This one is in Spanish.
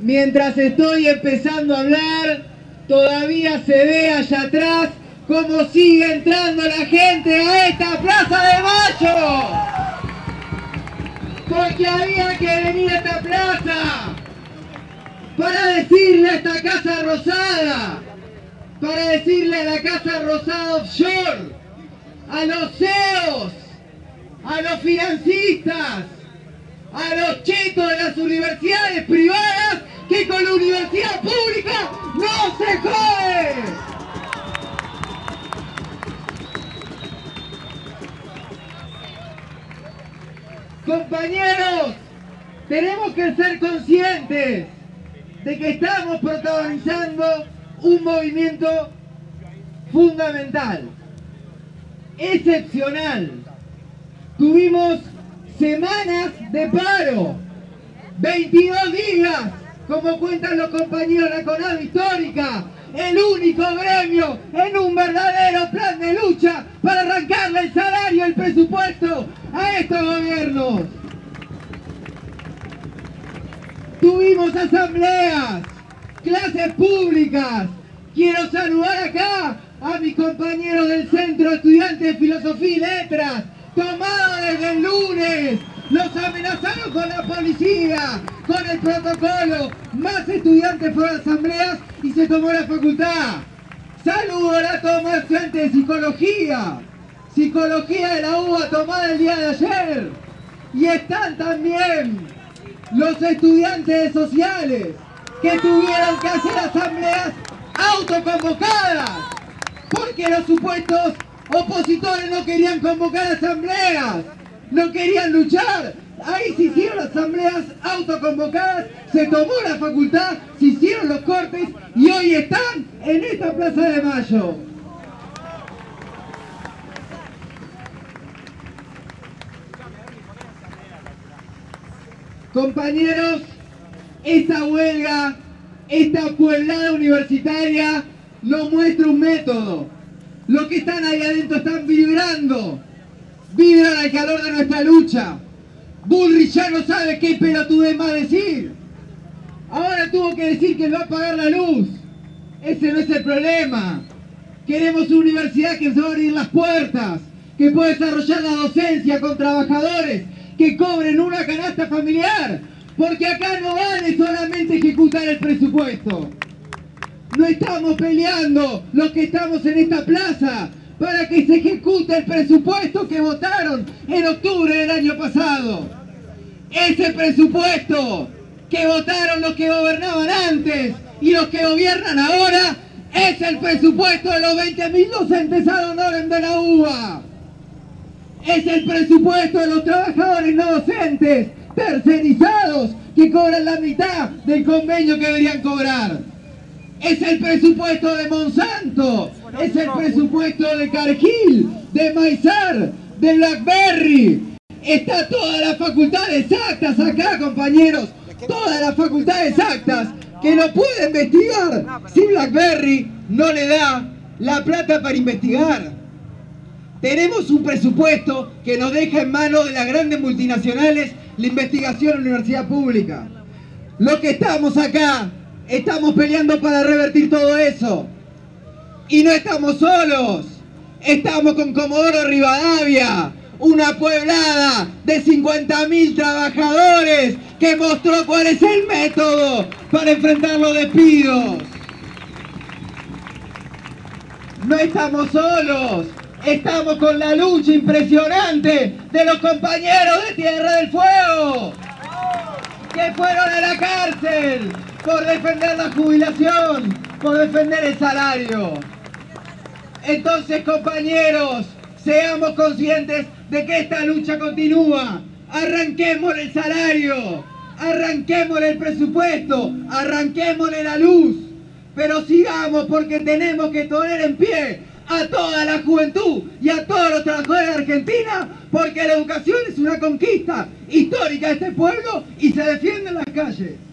mientras estoy empezando a hablar, todavía se ve allá atrás cómo sigue entrando la gente a esta Plaza de Mayo. Porque había que venir a esta plaza para decirle a esta Casa Rosada, para decirle a la Casa Rosada Offshore, a los CEOs, a los financistas, a los chetos de las universidades privadas con la universidad pública no se jode. Compañeros, tenemos que ser conscientes de que estamos protagonizando un movimiento fundamental, excepcional. Tuvimos semanas de paro, 22 días, como cuentan los compañeros de la CONAD histórica, el único gremio en un verdadero plan de lucha para arrancarle el salario, el presupuesto a estos gobiernos. Tuvimos asambleas, clases públicas. Quiero saludar acá a mis compañeros del Centro Estudiantes de Filosofía y Letras, tomado desde el lunes. Los amenazaron con la policía, con el protocolo. Más estudiantes fueron a asambleas y se tomó la facultad. Saludo la toma estudiante de psicología. Psicología de la UBA tomada el día de ayer. Y están también los estudiantes sociales que tuvieron que hacer asambleas autoconvocadas porque los supuestos opositores no querían convocar asambleas, no querían luchar. Ahí se hicieron asambleas autoconvocadas, se tomó la facultad, se hicieron los cortes y hoy están en esta Plaza de Mayo. Compañeros, esta huelga, esta pueblada universitaria nos muestra un método. Los que están ahí adentro están vibrando, vibran al calor de nuestra lucha. Bullrich ya no sabe qué pelotudez más decir. Ahora tuvo que decir que va a pagar la luz. Ese no es el problema. Queremos una universidad que se va a abrir las puertas, que pueda desarrollar la docencia con trabajadores, que cobren una canasta familiar. Porque acá no vale solamente ejecutar el presupuesto. No estamos peleando los que estamos en esta plaza para que se ejecute el presupuesto que votaron en octubre del año pasado. Ese presupuesto que votaron los que gobernaban antes y los que gobiernan ahora es el presupuesto de los 20.000 docentes ad honorem de la UBA. Es el presupuesto de los trabajadores no docentes tercerizados que cobran la mitad del convenio que deberían cobrar. Es el presupuesto de Monsanto, es el presupuesto de Cargill, de Maizar, de Blackberry. Está toda la facultad exactas acá, compañeros. Toda la facultad exactas que no puede investigar si Blackberry no le da la plata para investigar. Tenemos un presupuesto que nos deja en manos de las grandes multinacionales la investigación en la universidad pública. Los que estamos acá estamos peleando para revertir todo eso. Y no estamos solos. Estamos con Comodoro Rivadavia, una pueblada de 50.000 trabajadores que mostró cuál es el método para enfrentar los despidos. No estamos solos. Estamos con la lucha impresionante de los compañeros de Tierra del Fuego que fueron a la cárcel por defender la jubilación, por defender el salario. Entonces, compañeros, seamos conscientes de que esta lucha continúa. Arranquemos el salario, arranquemos el presupuesto, arranquemos la luz, pero sigamos porque tenemos que poner en pie a toda la juventud y a todos los trabajadores de Argentina, porque la educación es una conquista histórica de este pueblo y se defiende en las calles.